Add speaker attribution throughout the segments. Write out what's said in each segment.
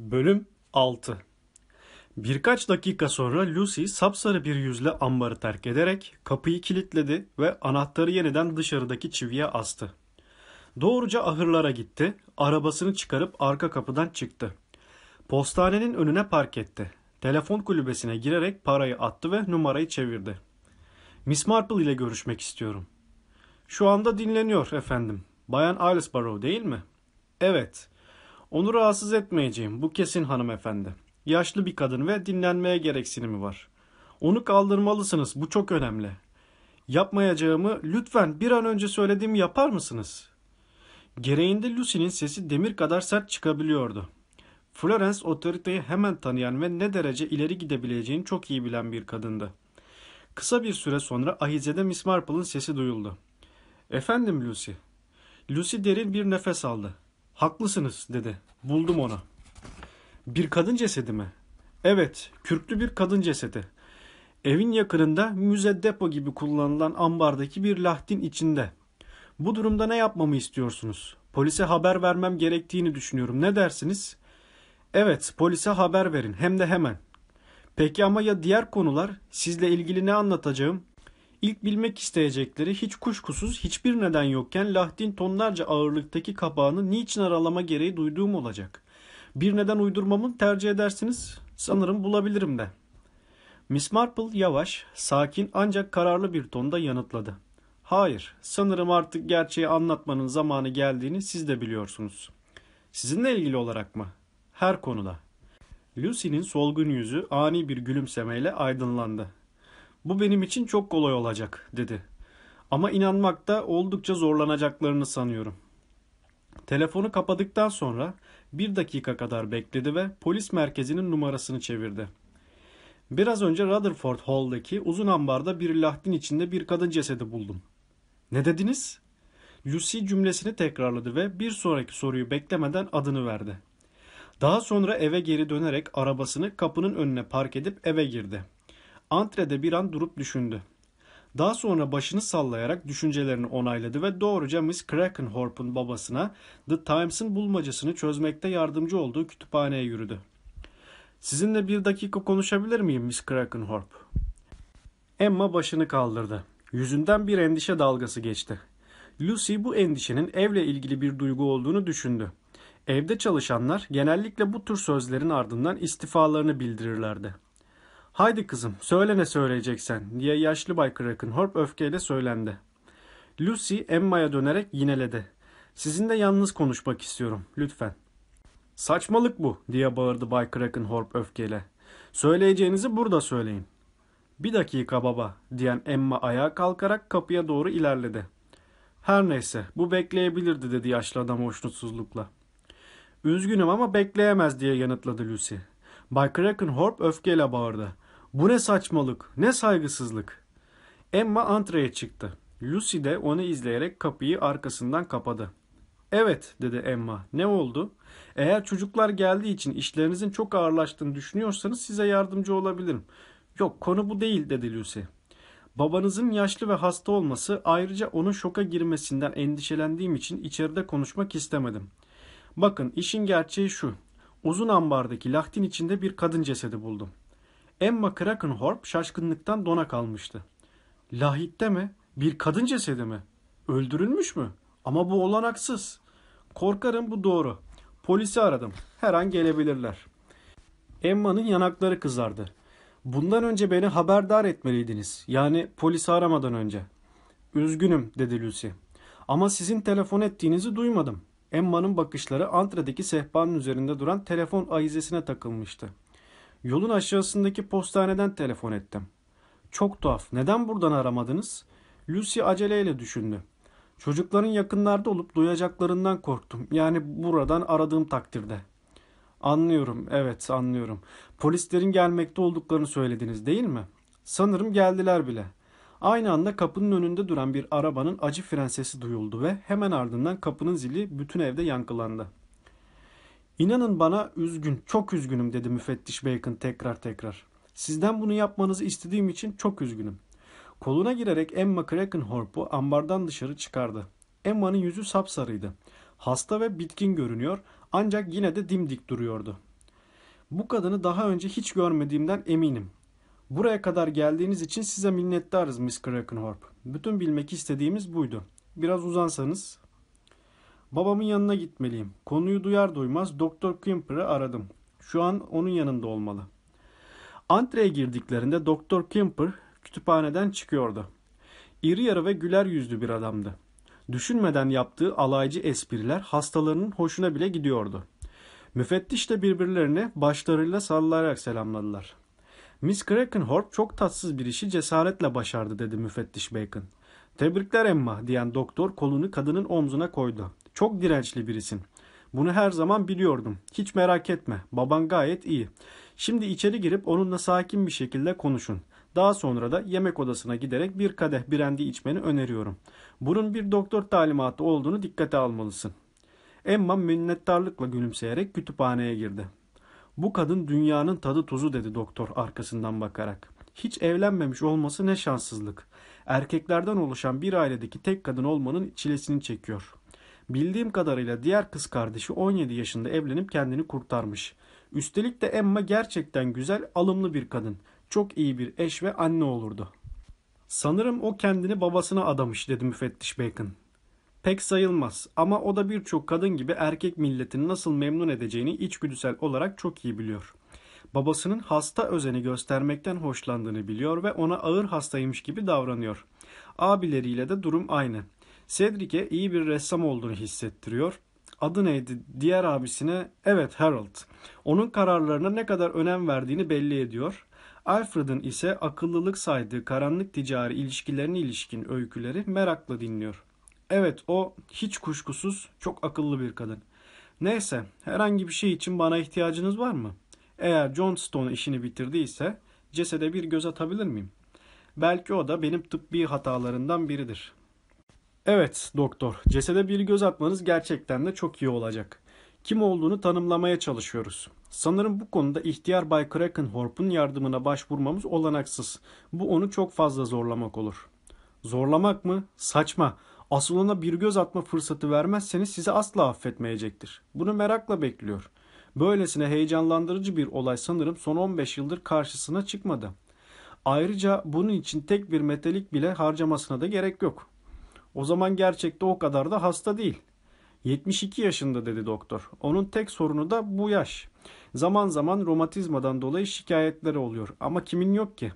Speaker 1: Bölüm 6 Birkaç dakika sonra Lucy sapsarı bir yüzle ambarı terk ederek kapıyı kilitledi ve anahtarı yeniden dışarıdaki çiviye astı. Doğruca ahırlara gitti, arabasını çıkarıp arka kapıdan çıktı. Postanenin önüne park etti. Telefon kulübesine girerek parayı attı ve numarayı çevirdi. Miss Marple ile görüşmek istiyorum. Şu anda dinleniyor efendim. Bayan Aylesborough değil mi? Evet. Onu rahatsız etmeyeceğim. Bu kesin hanımefendi. Yaşlı bir kadın ve dinlenmeye gereksinimi var. Onu kaldırmalısınız. Bu çok önemli. Yapmayacağımı lütfen bir an önce söylediğimi yapar mısınız? Gereğinde Lucy'nin sesi demir kadar sert çıkabiliyordu. Florence otoriteyi hemen tanıyan ve ne derece ileri gidebileceğini çok iyi bilen bir kadındı. Kısa bir süre sonra ahizede Miss Marple'ın sesi duyuldu. Efendim Lucy. Lucy derin bir nefes aldı. Haklısınız dedi. Buldum onu. Bir kadın cesedi mi? Evet, kürklü bir kadın cesedi. Evin yakınında müze depo gibi kullanılan ambardaki bir lahtin içinde. Bu durumda ne yapmamı istiyorsunuz? Polise haber vermem gerektiğini düşünüyorum. Ne dersiniz? Evet, polise haber verin. Hem de hemen. Peki ama ya diğer konular? Sizle ilgili ne anlatacağım? İlk bilmek isteyecekleri hiç kuşkusuz hiçbir neden yokken lahtin tonlarca ağırlıktaki kapağını niçin aralama gereği duyduğum olacak. Bir neden uydurmamı tercih edersiniz sanırım bulabilirim de. Miss Marple yavaş, sakin ancak kararlı bir tonda yanıtladı. Hayır, sanırım artık gerçeği anlatmanın zamanı geldiğini siz de biliyorsunuz. Sizinle ilgili olarak mı? Her konuda. Lucy'nin solgun yüzü ani bir gülümsemeyle aydınlandı. Bu benim için çok kolay olacak dedi. Ama inanmakta oldukça zorlanacaklarını sanıyorum. Telefonu kapadıktan sonra bir dakika kadar bekledi ve polis merkezinin numarasını çevirdi. Biraz önce Rutherford Hall'daki uzun ambarda bir lahtin içinde bir kadın cesedi buldum. Ne dediniz? Lucy cümlesini tekrarladı ve bir sonraki soruyu beklemeden adını verdi. Daha sonra eve geri dönerek arabasını kapının önüne park edip eve girdi. Antrede bir an durup düşündü. Daha sonra başını sallayarak düşüncelerini onayladı ve doğruca Miss Krakenhorp'un babasına The Times'ın bulmacasını çözmekte yardımcı olduğu kütüphaneye yürüdü. Sizinle bir dakika konuşabilir miyim Miss Krakenhorp? Emma başını kaldırdı. Yüzünden bir endişe dalgası geçti. Lucy bu endişenin evle ilgili bir duygu olduğunu düşündü. Evde çalışanlar genellikle bu tür sözlerin ardından istifalarını bildirirlerdi. Haydi kızım söyle ne söyleyeceksen diye yaşlı Bay Krakenhorp öfkeyle söylendi. Lucy Emma'ya dönerek yineledi. Sizinle yalnız konuşmak istiyorum lütfen. Saçmalık bu diye bağırdı Bay Krakenhorp öfkeyle. Söyleyeceğinizi burada söyleyin. Bir dakika baba diyen Emma ayağa kalkarak kapıya doğru ilerledi. Her neyse bu bekleyebilirdi dedi yaşlı adam hoşnutsuzlukla. Üzgünüm ama bekleyemez diye yanıtladı Lucy. Bay Krakenhorp öfkeyle bağırdı. Bu ne saçmalık, ne saygısızlık. Emma antreye çıktı. Lucy de onu izleyerek kapıyı arkasından kapadı. Evet dedi Emma. Ne oldu? Eğer çocuklar geldiği için işlerinizin çok ağırlaştığını düşünüyorsanız size yardımcı olabilirim. Yok konu bu değil dedi Lucy. Babanızın yaşlı ve hasta olması ayrıca onun şoka girmesinden endişelendiğim için içeride konuşmak istemedim. Bakın işin gerçeği şu. Uzun ambardaki lahtin içinde bir kadın cesedi buldum. Emma Krakenhorp şaşkınlıktan dona kalmıştı. Lahitte mi? Bir kadın cesedi mi? Öldürülmüş mü? Ama bu olanaksız. Korkarım bu doğru. Polisi aradım. Her an gelebilirler. Emma'nın yanakları kızardı. Bundan önce beni haberdar etmeliydiniz. Yani polisi aramadan önce. Üzgünüm dedi Lucy. Ama sizin telefon ettiğinizi duymadım. Emma'nın bakışları antredeki sehpanın üzerinde duran telefon ayizesine takılmıştı. Yolun aşağısındaki postaneden telefon ettim. Çok tuhaf. Neden buradan aramadınız? Lucy aceleyle düşündü. Çocukların yakınlarda olup duyacaklarından korktum. Yani buradan aradığım takdirde. Anlıyorum. Evet anlıyorum. Polislerin gelmekte olduklarını söylediniz değil mi? Sanırım geldiler bile. Aynı anda kapının önünde duran bir arabanın acı fren sesi duyuldu ve hemen ardından kapının zili bütün evde yankılandı. İnanın bana üzgün, çok üzgünüm dedi müfettiş Bacon tekrar tekrar. Sizden bunu yapmanızı istediğim için çok üzgünüm. Koluna girerek Emma Krakenhorp'u ambardan dışarı çıkardı. Emma'nın yüzü sapsarıydı. Hasta ve bitkin görünüyor ancak yine de dimdik duruyordu. Bu kadını daha önce hiç görmediğimden eminim. Buraya kadar geldiğiniz için size minnettarız Miss Krakenhorp. Bütün bilmek istediğimiz buydu. Biraz uzansanız. Babamın yanına gitmeliyim. Konuyu duyar duymaz Doktor Quimper'ı aradım. Şu an onun yanında olmalı. Antreye girdiklerinde Doktor Quimper kütüphaneden çıkıyordu. İri yarı ve güler yüzlü bir adamdı. Düşünmeden yaptığı alaycı espriler hastalarının hoşuna bile gidiyordu. Müfettiş de birbirlerini başlarıyla sallayarak selamladılar. Miss Krakenhorp çok tatsız bir işi cesaretle başardı dedi müfettiş Bacon. Tebrikler Emma diyen doktor kolunu kadının omzuna koydu. Çok dirençli birisin. Bunu her zaman biliyordum. Hiç merak etme. Baban gayet iyi. Şimdi içeri girip onunla sakin bir şekilde konuşun. Daha sonra da yemek odasına giderek bir kadeh birendi içmeni öneriyorum. Bunun bir doktor talimatı olduğunu dikkate almalısın. Emma minnettarlıkla gülümseyerek kütüphaneye girdi. Bu kadın dünyanın tadı tuzu dedi doktor arkasından bakarak. Hiç evlenmemiş olması ne şanssızlık. Erkeklerden oluşan bir ailedeki tek kadın olmanın çilesini çekiyor. Bildiğim kadarıyla diğer kız kardeşi 17 yaşında evlenip kendini kurtarmış. Üstelik de Emma gerçekten güzel, alımlı bir kadın. Çok iyi bir eş ve anne olurdu. Sanırım o kendini babasına adamış dedi müfettiş Bacon. Pek sayılmaz ama o da birçok kadın gibi erkek milletini nasıl memnun edeceğini içgüdüsel olarak çok iyi biliyor. Babasının hasta özeni göstermekten hoşlandığını biliyor ve ona ağır hastaymış gibi davranıyor. Abileriyle de durum aynı. Cedric'e iyi bir ressam olduğunu hissettiriyor. Adı neydi? Diğer abisine evet Harold. Onun kararlarına ne kadar önem verdiğini belli ediyor. Alfred'ın ise akıllılık saydığı karanlık ticari ilişkilerine ilişkin öyküleri merakla dinliyor. Evet o hiç kuşkusuz çok akıllı bir kadın. Neyse herhangi bir şey için bana ihtiyacınız var mı? Eğer John Stone işini bitirdiyse cesede bir göz atabilir miyim? Belki o da benim tıbbi hatalarından biridir. Evet doktor, cesede bir göz atmanız gerçekten de çok iyi olacak. Kim olduğunu tanımlamaya çalışıyoruz. Sanırım bu konuda ihtiyar Bay Krakenhorp'un yardımına başvurmamız olanaksız. Bu onu çok fazla zorlamak olur. Zorlamak mı? Saçma. Asıl ona bir göz atma fırsatı vermezseniz sizi asla affetmeyecektir. Bunu merakla bekliyor. Böylesine heyecanlandırıcı bir olay sanırım son 15 yıldır karşısına çıkmadı. Ayrıca bunun için tek bir metalik bile harcamasına da gerek yok. O zaman gerçekte o kadar da hasta değil. 72 yaşında dedi doktor. Onun tek sorunu da bu yaş. Zaman zaman romatizmadan dolayı şikayetleri oluyor ama kimin yok ki?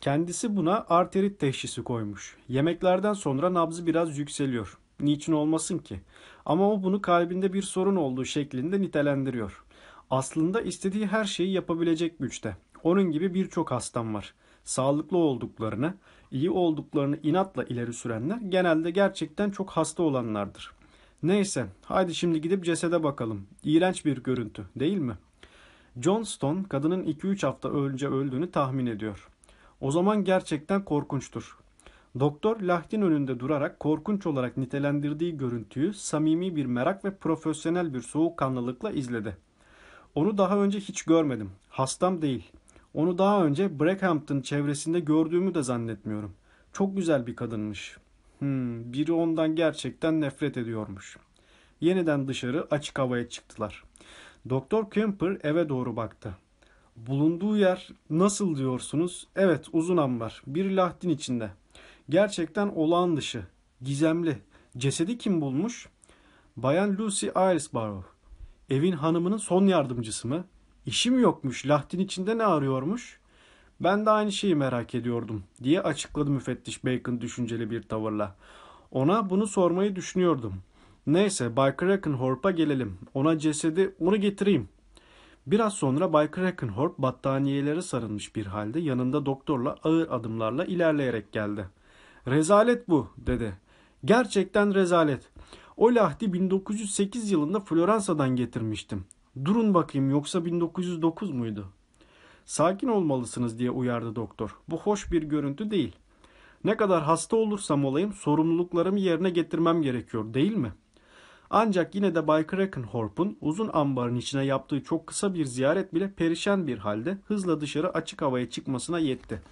Speaker 1: Kendisi buna arterit teşhisi koymuş. Yemeklerden sonra nabzı biraz yükseliyor. Niçin olmasın ki? Ama o bunu kalbinde bir sorun olduğu şeklinde nitelendiriyor. Aslında istediği her şeyi yapabilecek güçte. Onun gibi birçok hastam var. Sağlıklı olduklarını, iyi olduklarını inatla ileri sürenler genelde gerçekten çok hasta olanlardır. Neyse, haydi şimdi gidip cesede bakalım. İğrenç bir görüntü, değil mi? Johnston kadının 2-3 hafta önce öldüğünü tahmin ediyor. O zaman gerçekten korkunçtur. Doktor Lahtin önünde durarak korkunç olarak nitelendirdiği görüntüyü samimi bir merak ve profesyonel bir soğukkanlılıkla izledi. Onu daha önce hiç görmedim. Hastam değil. Onu daha önce Brackhampton çevresinde gördüğümü de zannetmiyorum. Çok güzel bir kadınmış. Hmm, biri ondan gerçekten nefret ediyormuş. Yeniden dışarı açık havaya çıktılar. Doktor Kemper eve doğru baktı. Bulunduğu yer nasıl diyorsunuz? Evet uzun ambar. Bir lahtin içinde. Gerçekten olağan dışı. Gizemli. Cesedi kim bulmuş? Bayan Lucy Irisborough. Evin hanımının son yardımcısı mı? İşi mi yokmuş? Lahtin içinde ne arıyormuş? Ben de aynı şeyi merak ediyordum diye açıkladı müfettiş Bacon düşünceli bir tavırla. Ona bunu sormayı düşünüyordum. Neyse Bay Krakenhorp'a gelelim. Ona cesedi onu getireyim. Biraz sonra Bay Krakenhorp battaniyelere sarılmış bir halde yanında doktorla ağır adımlarla ilerleyerek geldi. Rezalet bu dedi. Gerçekten rezalet. O lahti 1908 yılında Floransa'dan getirmiştim. Durun bakayım yoksa 1909 muydu? Sakin olmalısınız diye uyardı doktor. Bu hoş bir görüntü değil. Ne kadar hasta olursam olayım sorumluluklarımı yerine getirmem gerekiyor değil mi? Ancak yine de Bay Krakenhorp'un uzun ambarın içine yaptığı çok kısa bir ziyaret bile perişan bir halde hızla dışarı açık havaya çıkmasına yetti.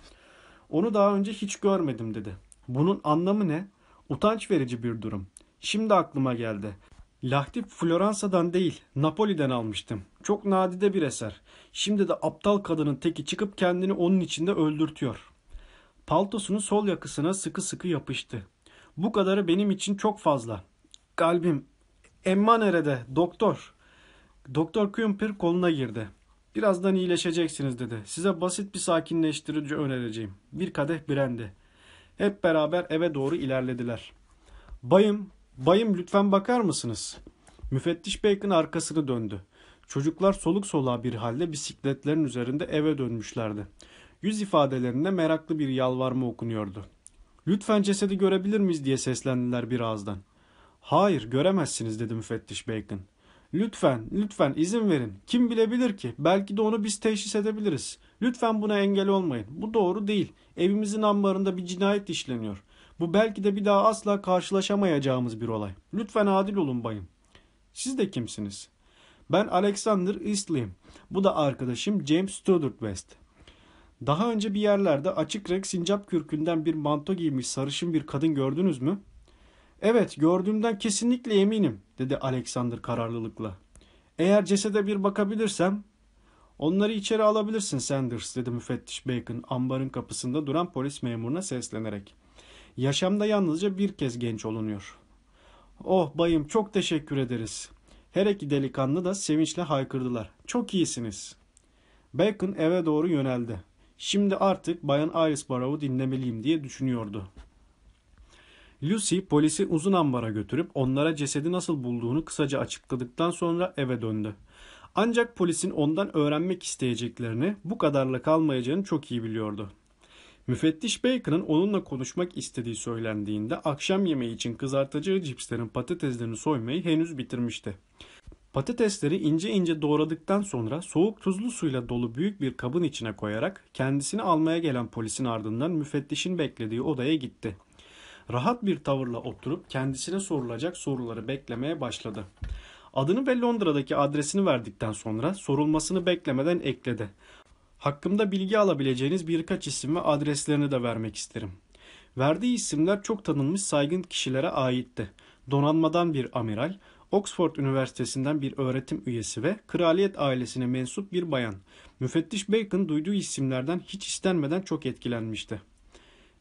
Speaker 1: Onu daha önce hiç görmedim dedi. Bunun anlamı ne? Utanç verici bir durum. Şimdi aklıma geldi. Lahti Floransa'dan değil, Napoli'den almıştım. Çok nadide bir eser. Şimdi de aptal kadının teki çıkıp kendini onun içinde öldürtüyor. Paltosunun sol yakısına sıkı sıkı yapıştı. Bu kadarı benim için çok fazla. Kalbim. Emma nerede? Doktor. Doktor Kümper koluna girdi. Birazdan iyileşeceksiniz dedi. Size basit bir sakinleştirici önereceğim. Bir kadeh brandy. Hep beraber eve doğru ilerlediler. Bayım, bayım lütfen bakar mısınız? Müfettiş Bacon arkasını döndü. Çocuklar soluk soluğa bir halde bisikletlerin üzerinde eve dönmüşlerdi. Yüz ifadelerinde meraklı bir yalvarma okunuyordu. Lütfen cesedi görebilir miyiz diye seslendiler bir ağızdan. Hayır göremezsiniz dedi müfettiş Bacon. Lütfen, lütfen izin verin. Kim bilebilir ki? Belki de onu biz teşhis edebiliriz. Lütfen buna engel olmayın. Bu doğru değil. Evimizin ambarında bir cinayet işleniyor. Bu belki de bir daha asla karşılaşamayacağımız bir olay. Lütfen adil olun bayım. Siz de kimsiniz? Ben Alexander Eastley'im. Bu da arkadaşım James Stoddard West. Daha önce bir yerlerde açık renk sincap kürkünden bir manto giymiş sarışın bir kadın gördünüz mü? Evet gördüğümden kesinlikle eminim dedi Alexander kararlılıkla. Eğer cesede bir bakabilirsem onları içeri alabilirsin Sanders dedi müfettiş Bacon ambarın kapısında duran polis memuruna seslenerek. Yaşamda yalnızca bir kez genç olunuyor. Oh bayım çok teşekkür ederiz. Her iki delikanlı da sevinçle haykırdılar. Çok iyisiniz. Bacon eve doğru yöneldi. Şimdi artık Bayan Irisborough'u dinlemeliyim diye düşünüyordu. Lucy polisi uzun ambara götürüp onlara cesedi nasıl bulduğunu kısaca açıkladıktan sonra eve döndü. Ancak polisin ondan öğrenmek isteyeceklerini bu kadarla kalmayacağını çok iyi biliyordu. Müfettiş Bacon'ın onunla konuşmak istediği söylendiğinde akşam yemeği için kızartacağı cipslerin patateslerini soymayı henüz bitirmişti. Patatesleri ince ince doğradıktan sonra soğuk tuzlu suyla dolu büyük bir kabın içine koyarak kendisini almaya gelen polisin ardından müfettişin beklediği odaya gitti. Rahat bir tavırla oturup kendisine sorulacak soruları beklemeye başladı. Adını ve Londra'daki adresini verdikten sonra sorulmasını beklemeden ekledi. Hakkımda bilgi alabileceğiniz birkaç isim ve adreslerini de vermek isterim. Verdiği isimler çok tanınmış saygın kişilere aitti. Donanmadan bir amiral, Oxford Üniversitesi'nden bir öğretim üyesi ve kraliyet ailesine mensup bir bayan. Müfettiş Bacon duyduğu isimlerden hiç istenmeden çok etkilenmişti.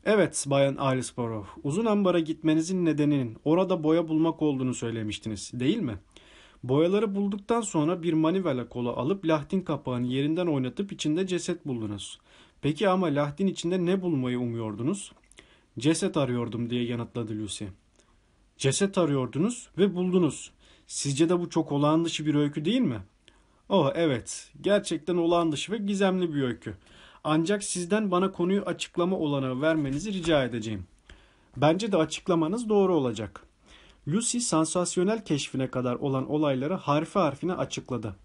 Speaker 1: Evet Bayan Aylesborough, uzun ambara gitmenizin nedeninin orada boya bulmak olduğunu söylemiştiniz, değil mi? Boyaları bulduktan sonra bir manivela kola alıp lahtin kapağını yerinden oynatıp içinde ceset buldunuz. Peki ama lahtin içinde ne bulmayı umuyordunuz? Ceset arıyordum diye yanıtladı Lucy. Ceset arıyordunuz ve buldunuz. Sizce de bu çok olağan dışı bir öykü değil mi? Oh evet, gerçekten olağan dışı ve gizemli bir öykü. Ancak sizden bana konuyu açıklama olanağı vermenizi rica edeceğim. Bence de açıklamanız doğru olacak. Lucy sansasyonel keşfine kadar olan olayları harfi harfine açıkladı.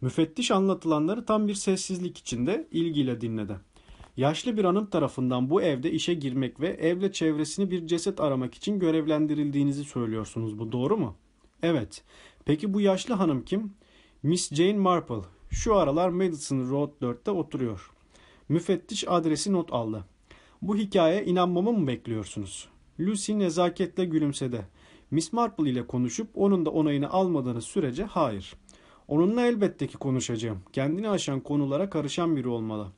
Speaker 1: Müfettiş anlatılanları tam bir sessizlik içinde ilgiyle dinledi. Yaşlı bir hanım tarafından bu evde işe girmek ve evle çevresini bir ceset aramak için görevlendirildiğinizi söylüyorsunuz. Bu doğru mu? Evet. Peki bu yaşlı hanım kim? Miss Jane Marple. Şu aralar Madison Road 4'te oturuyor. Müfettiş adresi not aldı. Bu hikayeye inanmamı mı bekliyorsunuz? Lucy nezaketle gülümsedi. Miss Marple ile konuşup onun da onayını almadığınız sürece hayır. Onunla elbette ki konuşacağım. Kendini aşan konulara karışan biri olmalı.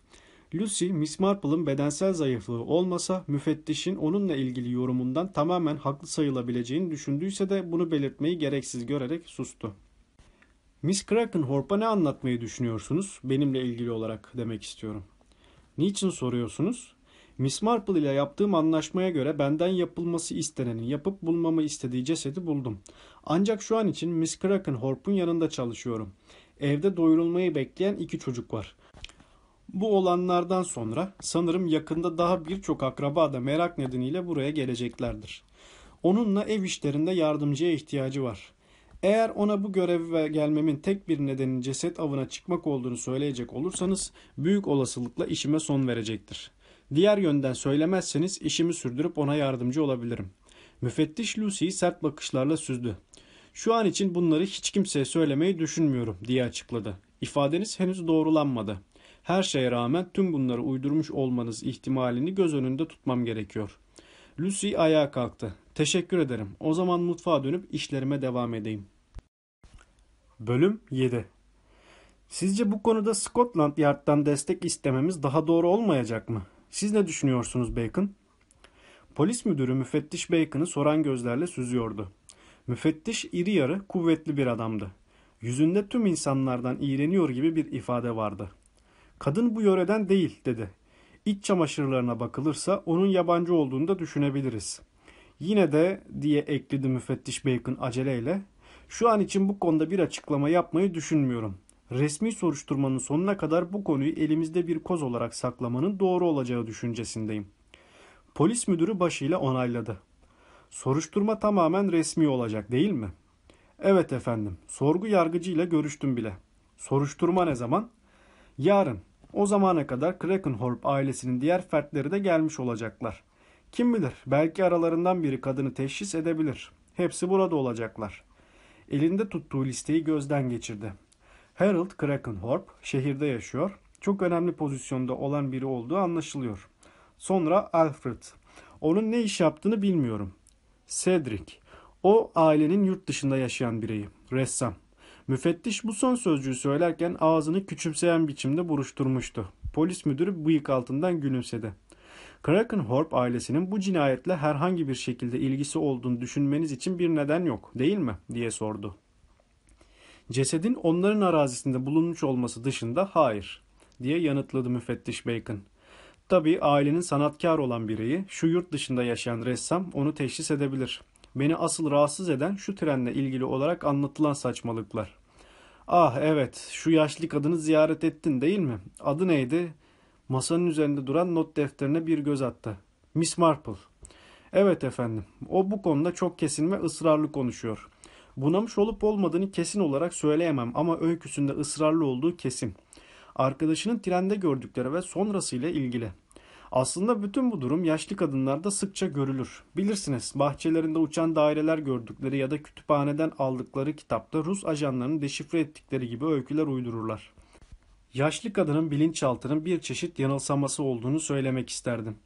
Speaker 1: Lucy, Miss Marple'ın bedensel zayıflığı olmasa müfettişin onunla ilgili yorumundan tamamen haklı sayılabileceğini düşündüyse de bunu belirtmeyi gereksiz görerek sustu. Miss Krakenhorp'a ne anlatmayı düşünüyorsunuz? Benimle ilgili olarak demek istiyorum. Niçin soruyorsunuz? Miss Marple ile yaptığım anlaşmaya göre benden yapılması isteneni yapıp bulmamı istediği cesedi buldum. Ancak şu an için Miss Krakenhorp'un yanında çalışıyorum. Evde doyurulmayı bekleyen iki çocuk var. Bu olanlardan sonra sanırım yakında daha birçok akraba da merak nedeniyle buraya geleceklerdir. Onunla ev işlerinde yardımcıya ihtiyacı var. Eğer ona bu göreve gelmemin tek bir nedenin ceset avına çıkmak olduğunu söyleyecek olursanız büyük olasılıkla işime son verecektir. Diğer yönden söylemezseniz işimi sürdürüp ona yardımcı olabilirim. Müfettiş Lucy'yi sert bakışlarla süzdü. Şu an için bunları hiç kimseye söylemeyi düşünmüyorum diye açıkladı. İfadeniz henüz doğrulanmadı. Her şeye rağmen tüm bunları uydurmuş olmanız ihtimalini göz önünde tutmam gerekiyor. Lucy ayağa kalktı. Teşekkür ederim. O zaman mutfağa dönüp işlerime devam edeyim. Bölüm 7 Sizce bu konuda Scotland Yard'dan destek istememiz daha doğru olmayacak mı? Siz ne düşünüyorsunuz Bacon? Polis müdürü müfettiş Bacon'ı soran gözlerle süzüyordu. Müfettiş iri yarı, kuvvetli bir adamdı. Yüzünde tüm insanlardan iğreniyor gibi bir ifade vardı. Kadın bu yöreden değil dedi. İç çamaşırlarına bakılırsa onun yabancı olduğunu da düşünebiliriz. Yine de diye ekledi müfettiş Bacon aceleyle. Şu an için bu konuda bir açıklama yapmayı düşünmüyorum. Resmi soruşturmanın sonuna kadar bu konuyu elimizde bir koz olarak saklamanın doğru olacağı düşüncesindeyim. Polis müdürü başıyla onayladı. Soruşturma tamamen resmi olacak değil mi? Evet efendim. Sorgu yargıcıyla görüştüm bile. Soruşturma ne zaman? Yarın. O zamana kadar Krakenhorp ailesinin diğer fertleri de gelmiş olacaklar. Kim bilir belki aralarından biri kadını teşhis edebilir. Hepsi burada olacaklar. Elinde tuttuğu listeyi gözden geçirdi. Harold Krakenhorp şehirde yaşıyor. Çok önemli pozisyonda olan biri olduğu anlaşılıyor. Sonra Alfred. Onun ne iş yaptığını bilmiyorum. Cedric. O ailenin yurt dışında yaşayan bireyi. Ressam. Müfettiş bu son sözcüğü söylerken ağzını küçümseyen biçimde buruşturmuştu. Polis müdürü bıyık altından gülümsedi. Krakenhorp ailesinin bu cinayetle herhangi bir şekilde ilgisi olduğunu düşünmeniz için bir neden yok, değil mi? diye sordu. Cesedin onların arazisinde bulunmuş olması dışında hayır, diye yanıtladı müfettiş Bacon. Tabii ailenin sanatkar olan bireyi, şu yurt dışında yaşayan ressam onu teşhis edebilir. Beni asıl rahatsız eden şu trenle ilgili olarak anlatılan saçmalıklar. Ah evet, şu yaşlı kadını ziyaret ettin değil mi? Adı neydi? Masanın üzerinde duran not defterine bir göz attı. Miss Marple. Evet efendim. O bu konuda çok kesin ve ısrarlı konuşuyor. Bunamış olup olmadığını kesin olarak söyleyemem ama öyküsünde ısrarlı olduğu kesin. Arkadaşının trende gördükleri ve sonrasıyla ilgili. Aslında bütün bu durum yaşlı kadınlarda sıkça görülür. Bilirsiniz bahçelerinde uçan daireler gördükleri ya da kütüphaneden aldıkları kitapta Rus ajanlarının deşifre ettikleri gibi öyküler uydururlar. Yaşlı kadının bilinçaltının bir çeşit yanılsaması olduğunu söylemek isterdim.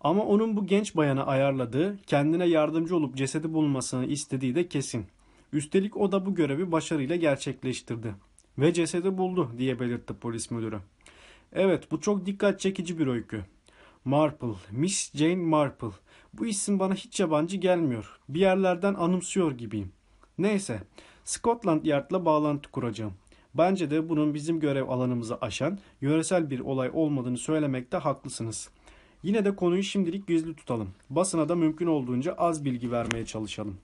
Speaker 1: Ama onun bu genç bayana ayarladığı, kendine yardımcı olup cesedi bulmasını istediği de kesin. Üstelik o da bu görevi başarıyla gerçekleştirdi. Ve cesedi buldu diye belirtti polis müdürü. Evet bu çok dikkat çekici bir öykü. Marple, Miss Jane Marple. Bu isim bana hiç yabancı gelmiyor. Bir yerlerden anımsıyor gibiyim. Neyse, Scotland Yard'la bağlantı kuracağım. Bence de bunun bizim görev alanımızı aşan yöresel bir olay olmadığını söylemekte haklısınız. Yine de konuyu şimdilik gizli tutalım. Basına da mümkün olduğunca az bilgi vermeye çalışalım.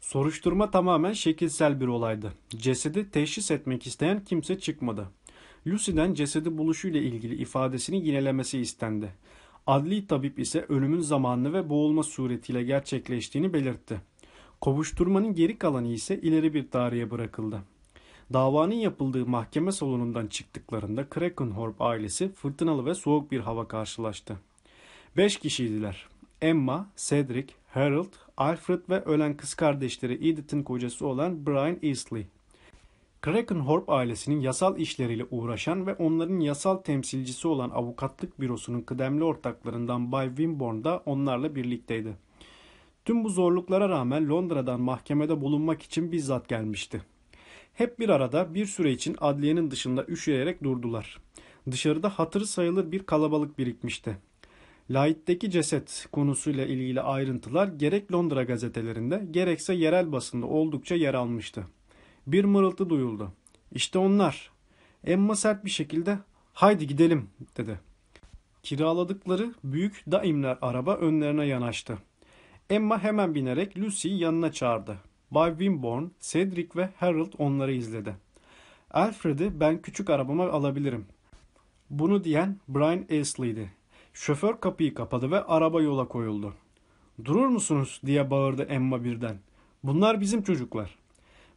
Speaker 1: Soruşturma tamamen şekilsel bir olaydı. Cesedi teşhis etmek isteyen kimse çıkmadı. Lucy'den cesedi buluşuyla ilgili ifadesini yinelemesi istendi. Adli tabip ise ölümün zamanını ve boğulma suretiyle gerçekleştiğini belirtti. Kovuşturmanın geri kalanı ise ileri bir tarihe bırakıldı. Davanın yapıldığı mahkeme salonundan çıktıklarında Krakenhorp ailesi fırtınalı ve soğuk bir hava karşılaştı. Beş kişiydiler. Emma, Cedric, Harold, Alfred ve ölen kız kardeşleri Edith'in kocası olan Brian Eastley. Krakenhorp ailesinin yasal işleriyle uğraşan ve onların yasal temsilcisi olan avukatlık bürosunun kıdemli ortaklarından Bay Wimborne da onlarla birlikteydi. Tüm bu zorluklara rağmen Londra'dan mahkemede bulunmak için bizzat gelmişti. Hep bir arada bir süre için adliyenin dışında üşüyerek durdular. Dışarıda hatırı sayılır bir kalabalık birikmişti. Lait'teki ceset konusuyla ilgili ayrıntılar gerek Londra gazetelerinde gerekse yerel basında oldukça yer almıştı. Bir mırıltı duyuldu. İşte onlar. Emma sert bir şekilde haydi gidelim dedi. Kiraladıkları büyük daimler araba önlerine yanaştı. Emma hemen binerek Lucy'yi yanına çağırdı. Bay Wimborne, Cedric ve Harold onları izledi. Alfred'i ben küçük arabama alabilirim. Bunu diyen Brian Aisley'di. Şoför kapıyı kapadı ve araba yola koyuldu. Durur musunuz diye bağırdı Emma birden. Bunlar bizim çocuklar.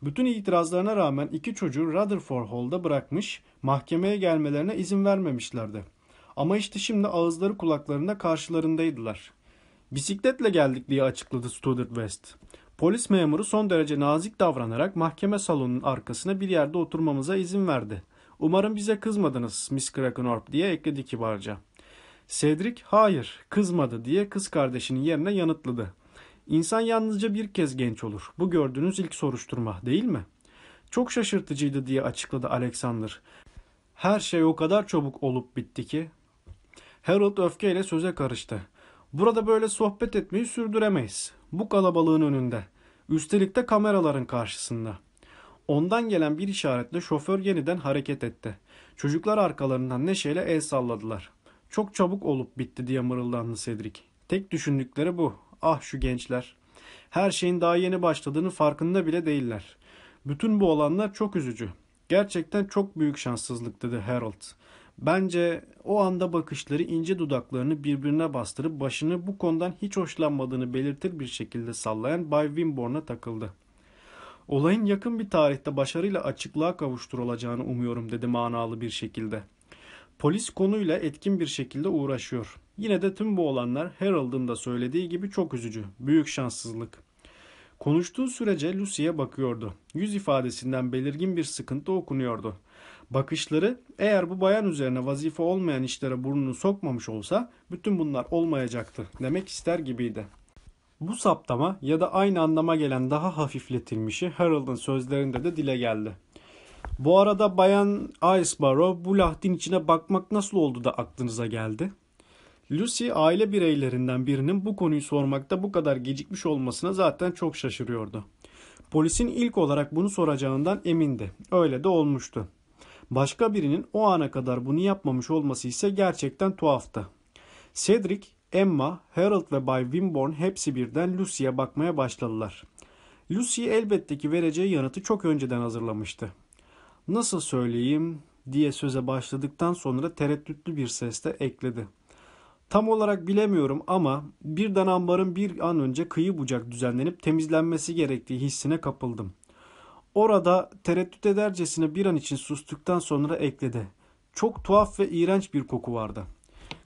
Speaker 1: Bütün itirazlarına rağmen iki çocuğu Rutherford Hall'da bırakmış, mahkemeye gelmelerine izin vermemişlerdi. Ama işte şimdi ağızları kulaklarında karşılarındaydılar. Bisikletle geldik diye açıkladı Stuart West. Polis memuru son derece nazik davranarak mahkeme salonunun arkasına bir yerde oturmamıza izin verdi. Umarım bize kızmadınız Miss Krakenhorp diye ekledi kibarca. Cedric hayır kızmadı diye kız kardeşinin yerine yanıtladı. İnsan yalnızca bir kez genç olur. Bu gördüğünüz ilk soruşturma değil mi? Çok şaşırtıcıydı diye açıkladı Alexander. Her şey o kadar çabuk olup bitti ki. Harold öfkeyle söze karıştı. Burada böyle sohbet etmeyi sürdüremeyiz. Bu kalabalığın önünde. Üstelik de kameraların karşısında. Ondan gelen bir işaretle şoför yeniden hareket etti. Çocuklar arkalarından neşeyle el salladılar. Çok çabuk olup bitti diye mırıldandı Cedric. Tek düşündükleri bu. Ah şu gençler. Her şeyin daha yeni başladığını farkında bile değiller. Bütün bu olanlar çok üzücü. Gerçekten çok büyük şanssızlık dedi Harold. Bence o anda bakışları ince dudaklarını birbirine bastırıp başını bu konudan hiç hoşlanmadığını belirtir bir şekilde sallayan Bay Wimborne'a takıldı. Olayın yakın bir tarihte başarıyla açıklığa kavuşturulacağını umuyorum dedi manalı bir şekilde. Polis konuyla etkin bir şekilde uğraşıyor. Yine de tüm bu olanlar Harold'ın da söylediği gibi çok üzücü. Büyük şanssızlık. Konuştuğu sürece Lucy'ye bakıyordu. Yüz ifadesinden belirgin bir sıkıntı okunuyordu. Bakışları eğer bu bayan üzerine vazife olmayan işlere burnunu sokmamış olsa bütün bunlar olmayacaktı demek ister gibiydi. Bu saptama ya da aynı anlama gelen daha hafifletilmişi Harold'ın sözlerinde de dile geldi. Bu arada Bayan Iceborough bu lahdin içine bakmak nasıl oldu da aklınıza geldi? Lucy aile bireylerinden birinin bu konuyu sormakta bu kadar gecikmiş olmasına zaten çok şaşırıyordu. Polisin ilk olarak bunu soracağından emindi. Öyle de olmuştu. Başka birinin o ana kadar bunu yapmamış olması ise gerçekten tuhaftı. Cedric, Emma, Harold ve Bay Wimborne hepsi birden Lucy'ye bakmaya başladılar. Lucy elbette ki vereceği yanıtı çok önceden hazırlamıştı. Nasıl söyleyeyim diye söze başladıktan sonra tereddütlü bir sesle ekledi. Tam olarak bilemiyorum ama birden ambarın bir an önce kıyı bucak düzenlenip temizlenmesi gerektiği hissine kapıldım. Orada tereddüt edercesine bir an için sustuktan sonra ekledi. Çok tuhaf ve iğrenç bir koku vardı.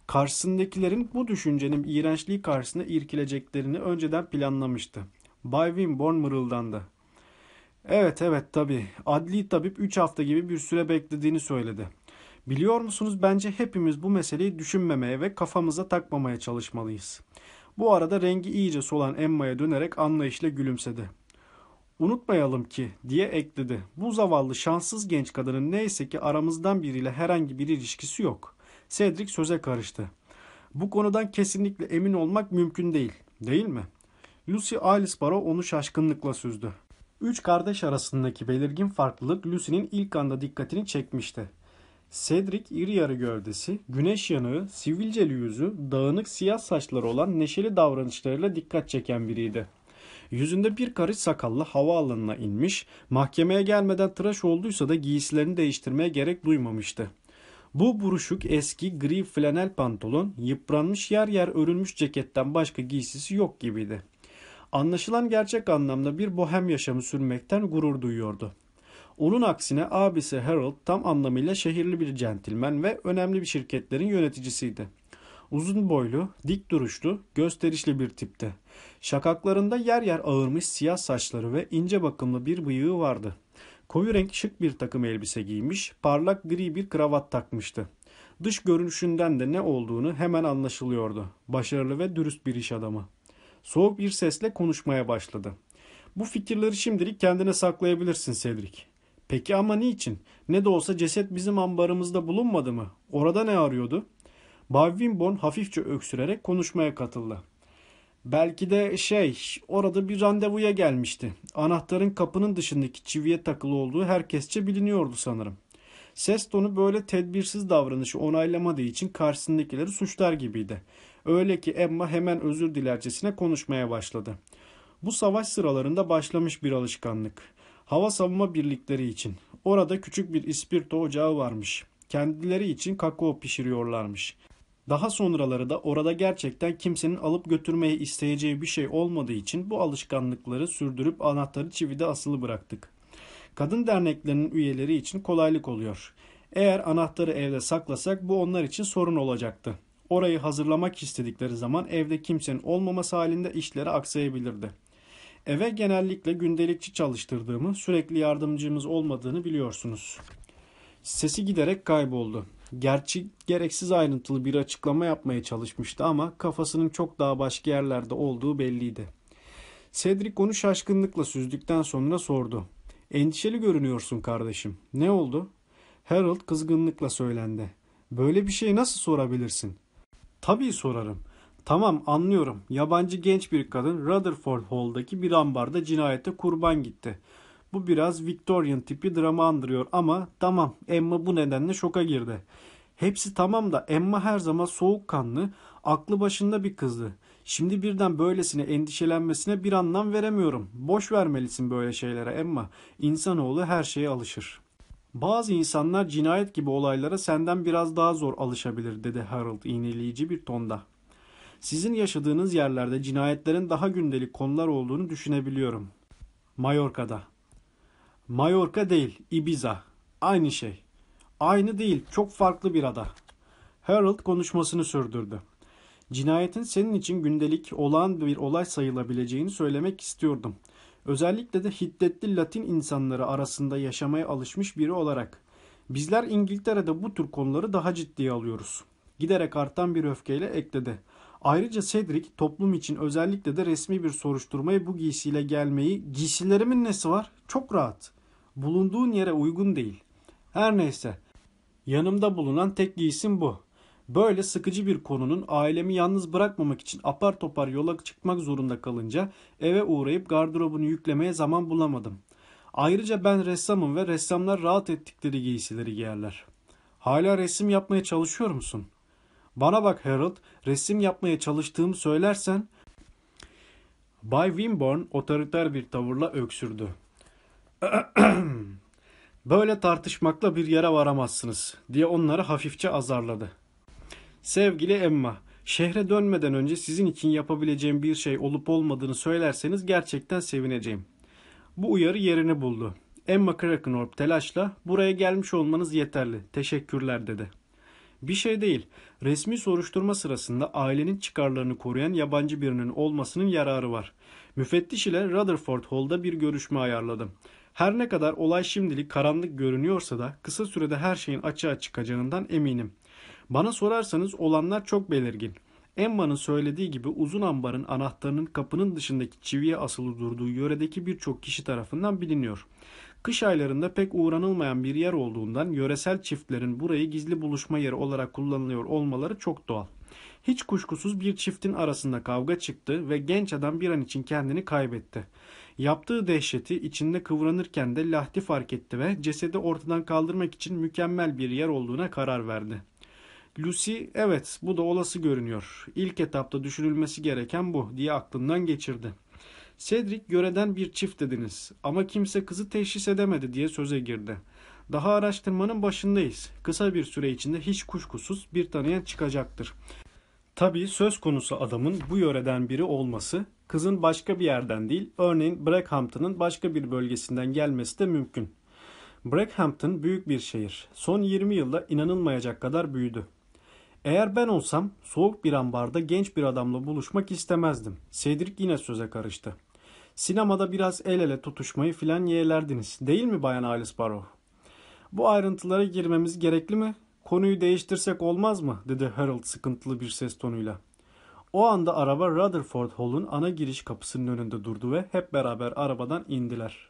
Speaker 1: Karşısındakilerin bu düşüncenin iğrençliği karşısında irkileceklerini önceden planlamıştı. Bay Wimborne mırıldandı. Evet evet tabi. Adli tabip 3 hafta gibi bir süre beklediğini söyledi. Biliyor musunuz bence hepimiz bu meseleyi düşünmemeye ve kafamıza takmamaya çalışmalıyız. Bu arada rengi iyice solan Emma'ya dönerek anlayışla gülümsedi. Unutmayalım ki diye ekledi. Bu zavallı şanssız genç kadının neyse ki aramızdan biriyle herhangi bir ilişkisi yok. Cedric söze karıştı. Bu konudan kesinlikle emin olmak mümkün değil, değil mi? Lucy Aylesborough onu şaşkınlıkla süzdü. Üç kardeş arasındaki belirgin farklılık Lucy'nin ilk anda dikkatini çekmişti. Cedric iri yarı gövdesi, güneş yanığı, sivilceli yüzü, dağınık siyah saçları olan neşeli davranışlarıyla dikkat çeken biriydi. Yüzünde bir karış sakalla havaalanına inmiş, mahkemeye gelmeden tıraş olduysa da giysilerini değiştirmeye gerek duymamıştı. Bu buruşuk eski gri flanel pantolon, yıpranmış yer yer örülmüş ceketten başka giysisi yok gibiydi. Anlaşılan gerçek anlamda bir bohem yaşamı sürmekten gurur duyuyordu. Onun aksine abisi Harold tam anlamıyla şehirli bir centilmen ve önemli bir şirketlerin yöneticisiydi. Uzun boylu, dik duruşlu, gösterişli bir tipti. Şakaklarında yer yer ağırmış siyah saçları ve ince bakımlı bir bıyığı vardı. Koyu renk şık bir takım elbise giymiş, parlak gri bir kravat takmıştı. Dış görünüşünden de ne olduğunu hemen anlaşılıyordu. Başarılı ve dürüst bir iş adamı. Soğuk bir sesle konuşmaya başladı. Bu fikirleri şimdilik kendine saklayabilirsin Cedric. Peki ama niçin? Ne de olsa ceset bizim ambarımızda bulunmadı mı? Orada ne arıyordu? Bay Wimborne hafifçe öksürerek konuşmaya katıldı. Belki de şey, orada bir randevuya gelmişti. Anahtarın kapının dışındaki çiviye takılı olduğu herkesçe biliniyordu sanırım. Ses tonu böyle tedbirsiz davranışı onaylamadığı için karşısındakileri suçlar gibiydi. Öyle ki Emma hemen özür dilercesine konuşmaya başladı. Bu savaş sıralarında başlamış bir alışkanlık. Hava savunma birlikleri için. Orada küçük bir ispirto ocağı varmış. Kendileri için kakao pişiriyorlarmış. Daha sonraları da orada gerçekten kimsenin alıp götürmeye isteyeceği bir şey olmadığı için bu alışkanlıkları sürdürüp anahtarı çivide asılı bıraktık. Kadın derneklerinin üyeleri için kolaylık oluyor. Eğer anahtarı evde saklasak bu onlar için sorun olacaktı. Orayı hazırlamak istedikleri zaman evde kimsenin olmaması halinde işleri aksayabilirdi. Eve genellikle gündelikçi çalıştırdığımı, sürekli yardımcımız olmadığını biliyorsunuz. Sesi giderek kayboldu. Gerçi gereksiz ayrıntılı bir açıklama yapmaya çalışmıştı ama kafasının çok daha başka yerlerde olduğu belliydi. Cedric onu şaşkınlıkla süzdükten sonra sordu. Endişeli görünüyorsun kardeşim. Ne oldu? Harold kızgınlıkla söylendi. Böyle bir şey nasıl sorabilirsin? Tabii sorarım. Tamam anlıyorum. Yabancı genç bir kadın Rutherford Hall'daki bir ambarda cinayete kurban gitti. Bu biraz Victorian tipi drama andırıyor ama tamam Emma bu nedenle şoka girdi. Hepsi tamam da Emma her zaman soğukkanlı, aklı başında bir kızdı. Şimdi birden böylesine endişelenmesine bir anlam veremiyorum. Boş vermelisin böyle şeylere Emma. İnsanoğlu her şeye alışır. Bazı insanlar cinayet gibi olaylara senden biraz daha zor alışabilir dedi Harold iğneleyici bir tonda. Sizin yaşadığınız yerlerde cinayetlerin daha gündelik konular olduğunu düşünebiliyorum. Mallorca'da. Mallorca değil, Ibiza. Aynı şey. Aynı değil, çok farklı bir ada. Harold konuşmasını sürdürdü. Cinayetin senin için gündelik olağan bir olay sayılabileceğini söylemek istiyordum. Özellikle de hiddetli Latin insanları arasında yaşamaya alışmış biri olarak. Bizler İngiltere'de bu tür konuları daha ciddiye alıyoruz. Giderek artan bir öfkeyle ekledi. Ayrıca Cedric toplum için özellikle de resmi bir soruşturmaya bu giysiyle gelmeyi giysilerimin nesi var? Çok rahat. Bulunduğun yere uygun değil. Her neyse. Yanımda bulunan tek giysim bu. Böyle sıkıcı bir konunun ailemi yalnız bırakmamak için apar topar yola çıkmak zorunda kalınca eve uğrayıp gardırobunu yüklemeye zaman bulamadım. Ayrıca ben ressamım ve ressamlar rahat ettikleri giysileri giyerler. Hala resim yapmaya çalışıyor musun? Bana bak Harold, resim yapmaya çalıştığımı söylersen... Bay Wimborne otoriter bir tavırla öksürdü. Böyle tartışmakla bir yere varamazsınız diye onları hafifçe azarladı. Sevgili Emma, şehre dönmeden önce sizin için yapabileceğim bir şey olup olmadığını söylerseniz gerçekten sevineceğim. Bu uyarı yerini buldu. Emma Krakenhorp telaşla buraya gelmiş olmanız yeterli. Teşekkürler dedi. Bir şey değil. Resmi soruşturma sırasında ailenin çıkarlarını koruyan yabancı birinin olmasının yararı var. Müfettiş ile Rutherford Hall'da bir görüşme ayarladım. Her ne kadar olay şimdilik karanlık görünüyorsa da kısa sürede her şeyin açığa çıkacağından eminim. Bana sorarsanız olanlar çok belirgin. Emma'nın söylediği gibi uzun ambarın anahtarının kapının dışındaki çiviye asılı durduğu yöredeki birçok kişi tarafından biliniyor. Kış aylarında pek uğranılmayan bir yer olduğundan yöresel çiftlerin burayı gizli buluşma yeri olarak kullanılıyor olmaları çok doğal. Hiç kuşkusuz bir çiftin arasında kavga çıktı ve genç adam bir an için kendini kaybetti. Yaptığı dehşeti içinde kıvranırken de Lahti fark etti ve cesedi ortadan kaldırmak için mükemmel bir yer olduğuna karar verdi. Lucy evet bu da olası görünüyor. İlk etapta düşünülmesi gereken bu diye aklından geçirdi. Cedric yöreden bir çift dediniz ama kimse kızı teşhis edemedi diye söze girdi. Daha araştırmanın başındayız. Kısa bir süre içinde hiç kuşkusuz bir tanıyan çıkacaktır. Tabii söz konusu adamın bu yöreden biri olması, kızın başka bir yerden değil, örneğin Brackhampton'ın başka bir bölgesinden gelmesi de mümkün. Brackhampton büyük bir şehir. Son 20 yılda inanılmayacak kadar büyüdü. Eğer ben olsam soğuk bir ambarda genç bir adamla buluşmak istemezdim. Cedric yine söze karıştı. Sinemada biraz el ele tutuşmayı filan yeğlerdiniz. Değil mi Bayan Alice Barrow? Bu ayrıntılara girmemiz gerekli mi? Konuyu değiştirsek olmaz mı? dedi Harold sıkıntılı bir ses tonuyla. O anda araba Rutherford Hall'un ana giriş kapısının önünde durdu ve hep beraber arabadan indiler.